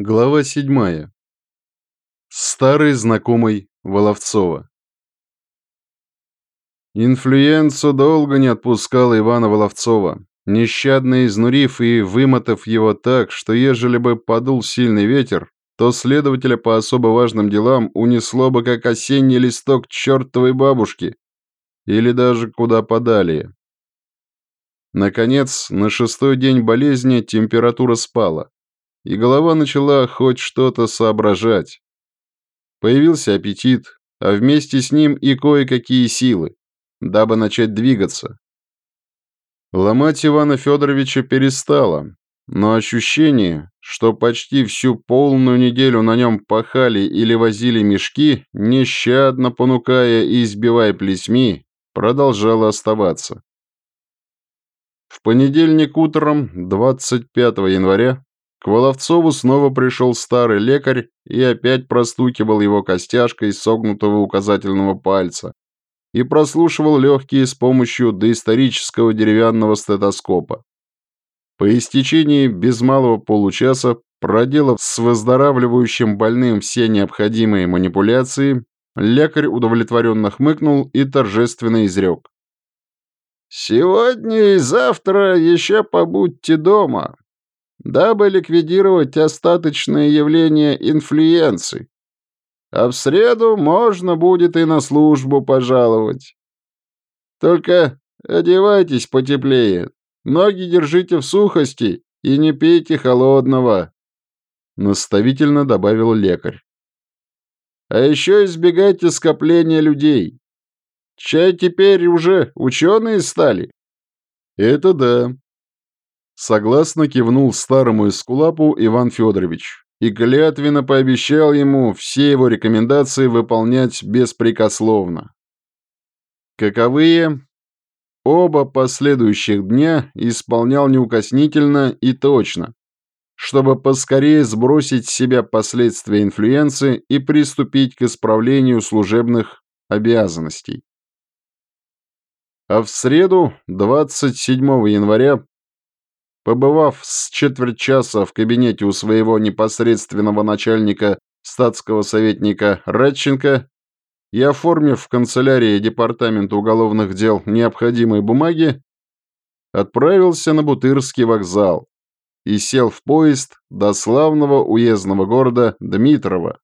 Глава 7. Старый знакомый Воловцова. Инфлюенцу долго не отпускала Ивана Воловцова, нещадно изнурив и вымотав его так, что ежели бы подул сильный ветер, то следователя по особо важным делам унесло бы как осенний листок чертовой бабушки или даже куда подалее. Наконец, на шестой день болезни температура спала и голова начала хоть что-то соображать. Появился аппетит, а вместе с ним и кое-какие силы, дабы начать двигаться. Ломать Ивана Федоровича перестало, но ощущение, что почти всю полную неделю на нем пахали или возили мешки, нещадно понукая и избивая плесьми, продолжало оставаться. В понедельник утром, 25 января, к Воловцову снова пришел старый лекарь и опять простукивал его костяшкой согнутого указательного пальца и прослушивал легкие с помощью доисторического деревянного стетоскопа. По истечении без малого получаса, проделав с выздоравливающим больным все необходимые манипуляции, лекарь удовлетворенно хмыкнул и торжественно изрек. «Сегодня и завтра еще побудьте дома дабы ликвидировать остаточные явления инфлюенции. А в среду можно будет и на службу пожаловать. Только одевайтесь потеплее, ноги держите в сухости и не пейте холодного», — наставительно добавил лекарь. «А еще избегайте скопления людей. Чай теперь уже ученые стали?» «Это да», Согласно кивнул старому эскулапу Иван Федорович и клятвенно пообещал ему все его рекомендации выполнять беспрекословно. Каковые оба последующих дня исполнял неукоснительно и точно, чтобы поскорее сбросить с себя последствия инфлюенции и приступить к исправлению служебных обязанностей. А в среду, 27 января, Побывав с четверть часа в кабинете у своего непосредственного начальника статского советника Радченко и оформив в канцелярии Департамента уголовных дел необходимые бумаги, отправился на Бутырский вокзал и сел в поезд до славного уездного города Дмитрова,